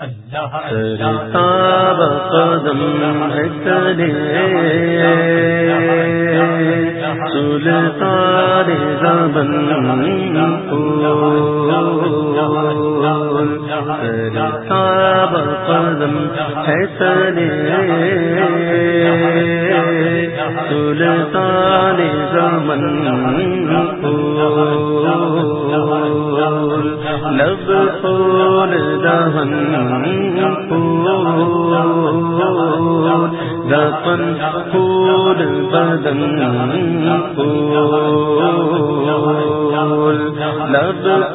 سرتاب قدم ہے ترے سلطان زبن سرتاب قدم ہے ترے لب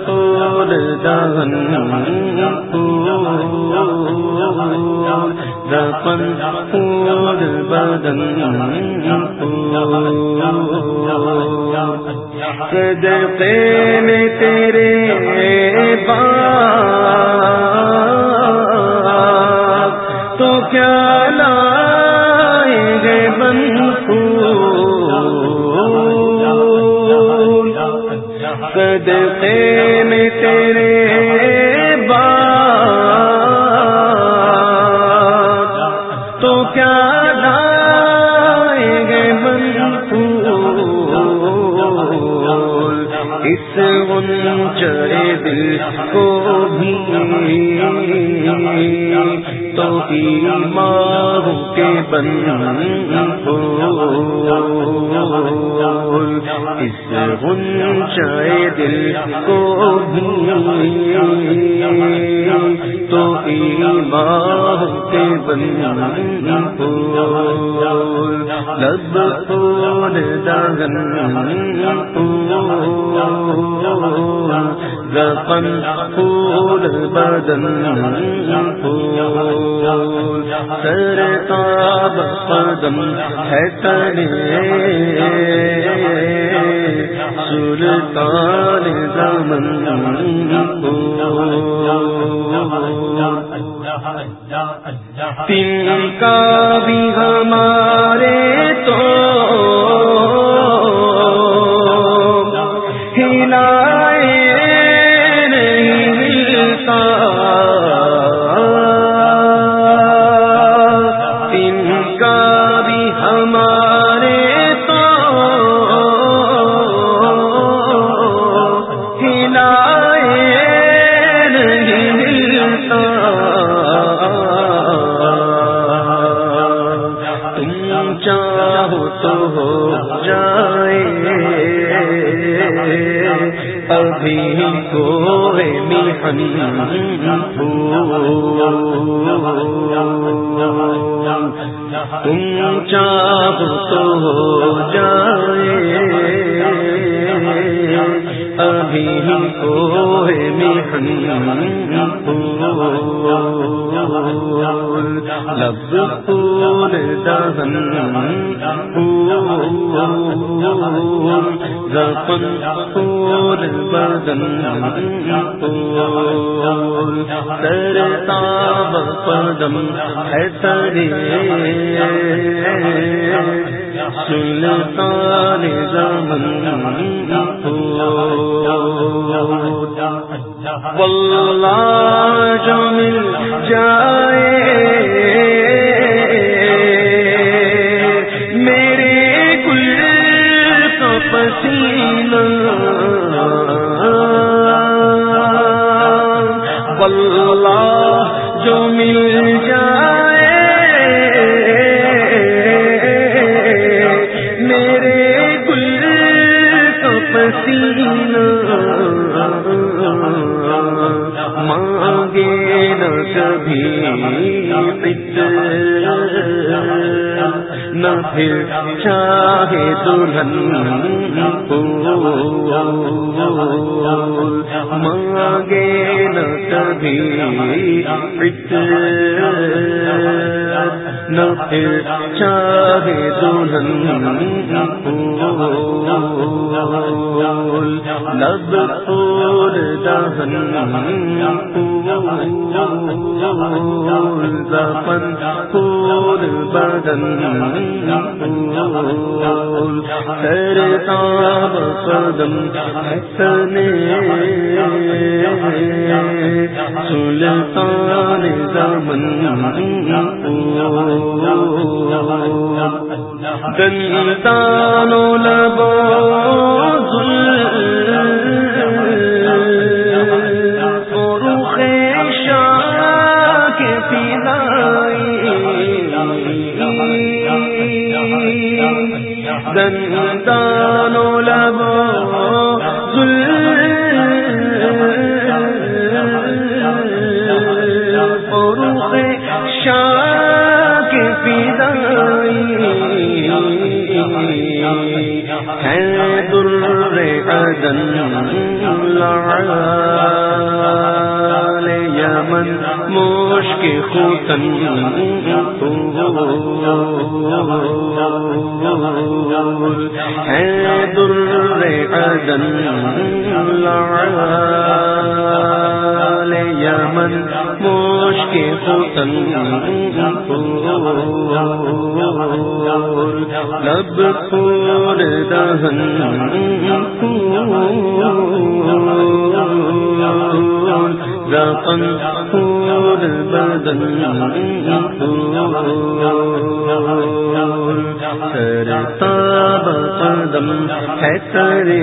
پھول دہن دپن پھول بدن میں تیرے با تو کیا صدقے میں تیرے با تو کیا لائیں گے من بن اس چڑے دل کو بھی۔ تو ماں کے بن اس غنچائے دل کو بھی تو ماں کے بن لب پور دگن گپن پھول بدن پھول سر تاب قدم ہے ترے سلطان زمن تین کا بھی ہمارے تو ہمارا ابھی کو مہن تم چاہو تو ہو جائے ابھی کو مہن لب پھول دہن گپن پھول بدن پور سر تاب پدم ہے ترے سلطان زمن واللہ جو مل جائے پسینہ واللہ جو مل جائے میرے گل کا پسینہ۔ مانگے نہ کبھی نہ پھر چاہے دلہن مانگے نہ کبھی نہ پھر چاہے دلہن لب پھول دہن زفن پور بدن سر تاب قدم حسن سلطان زمن دنتان لبو ہے در عدن لعال یمن مشک خوتن ہے در عدن لعال یمن مشک خوتن لب پور دہن زخم پور بدن سر تاب قدم ہے ترے۔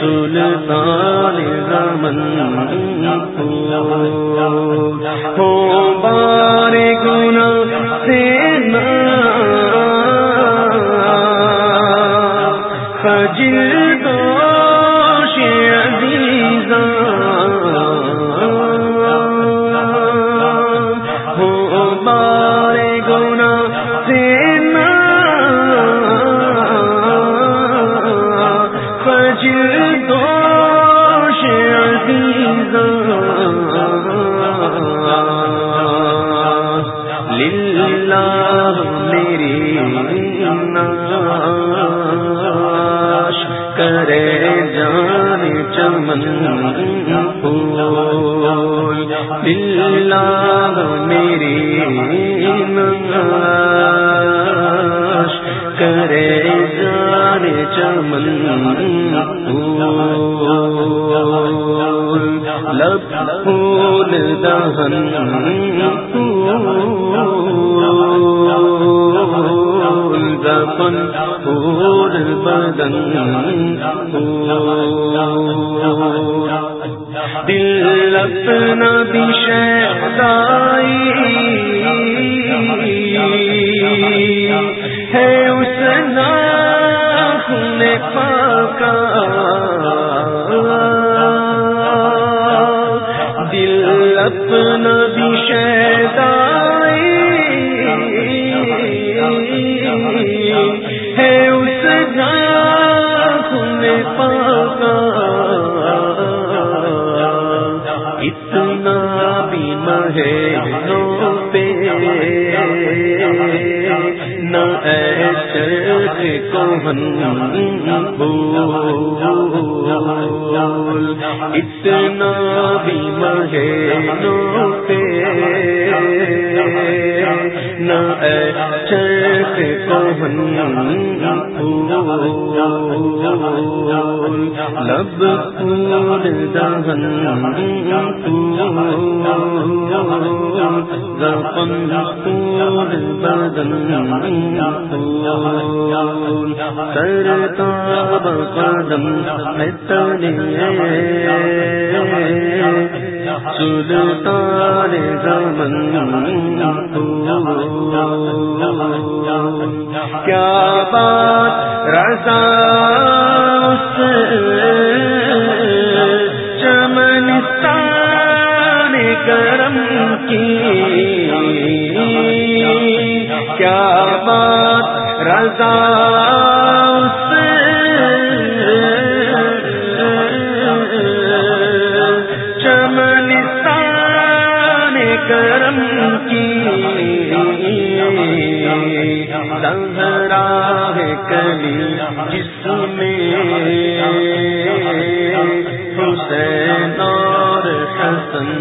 سلطان رمن کو۔ ہو بار چمن پھول دہن پھول دفن پھول بدن دل اپنا دشائی ہے اس ناخ نے پاکا دل اپنا بھی شہر ایسے کوہن بھول اتنا بھی مہے نو پہ نہ ایسے کوہن بھول لب پور دہن زخم پور بدن سر کرتا قدم ہے تنے سلطان زمن کیا بات رضا کرم کی سہرا کلی جس میں حسین اور حسن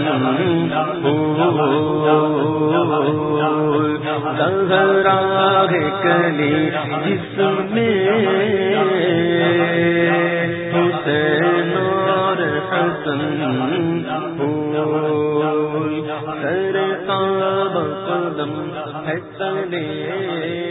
زہرا ہے کلی جس میں حسین اور حسن پھول سر کا قدم ہے تلے۔